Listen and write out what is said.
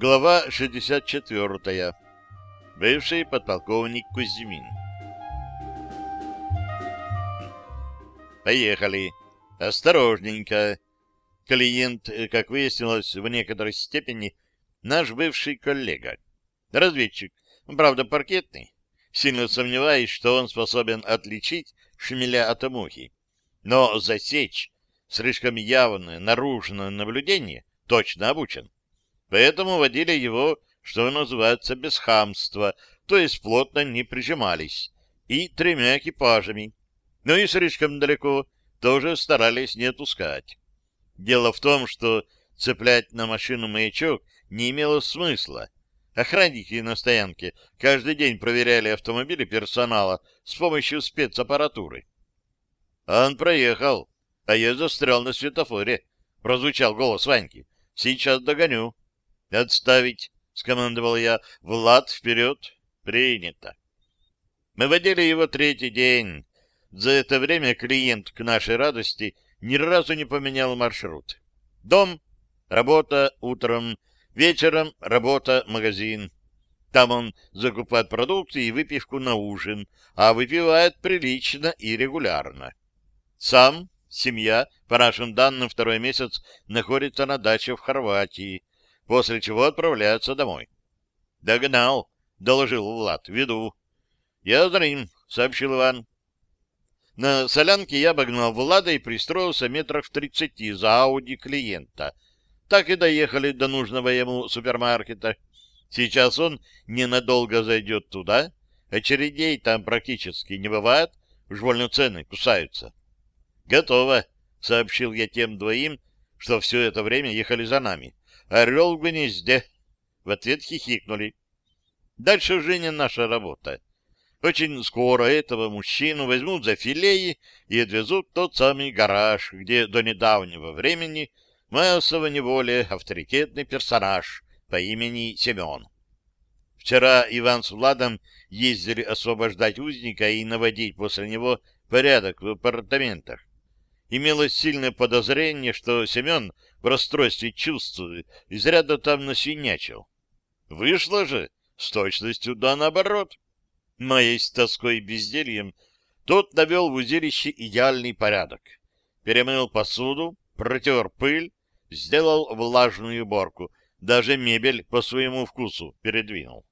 Глава 64. Бывший подполковник Кузьмин. Поехали. Осторожненько. Клиент, как выяснилось, в некоторой степени наш бывший коллега. Разведчик, правда, паркетный. Сильно сомневаюсь, что он способен отличить шмеля от мухи. Но засечь слишком явное наружное наблюдение точно обучен. Поэтому водили его, что называется, без хамства, то есть плотно не прижимались, и тремя экипажами. Но и слишком далеко тоже старались не отпускать. Дело в том, что цеплять на машину маячок не имело смысла. Охранники на стоянке каждый день проверяли автомобили персонала с помощью спецаппаратуры. Он проехал, а я застрял на светофоре. Прозвучал голос Ваньки. Сейчас догоню. «Отставить!» — скомандовал я. «Влад, вперед!» «Принято!» Мы водили его третий день. За это время клиент, к нашей радости, ни разу не поменял маршрут. Дом, работа утром, вечером работа, магазин. Там он закупает продукты и выпивку на ужин, а выпивает прилично и регулярно. Сам, семья, по нашим данным, второй месяц находится на даче в Хорватии, после чего отправляется домой. — Догнал, — доложил Влад, — веду. — Я за ним, — сообщил Иван. На солянке я обогнал Влада и пристроился метрах в тридцати за Ауди клиента. Так и доехали до нужного ему супермаркета. Сейчас он ненадолго зайдет туда, очередей там практически не бывает, уж больно цены кусаются. — Готово, — сообщил я тем двоим, что все это время ехали за нами. Орел в гнезде. В ответ хихикнули. Дальше уже не наша работа. Очень скоро этого мужчину возьмут за филеи и отвезут в тот самый гараж, где до недавнего времени маялся в неволе авторитетный персонаж по имени Семен. Вчера Иван с Владом ездили освобождать узника и наводить после него порядок в апартаментах. Имелось сильное подозрение, что Семен в расстройстве чувств изрядно там насвинячил. Вышло же с точностью да наоборот. Моей тоской и бездельем тот навел в узилище идеальный порядок. Перемыл посуду, протер пыль, сделал влажную уборку, даже мебель по своему вкусу передвинул.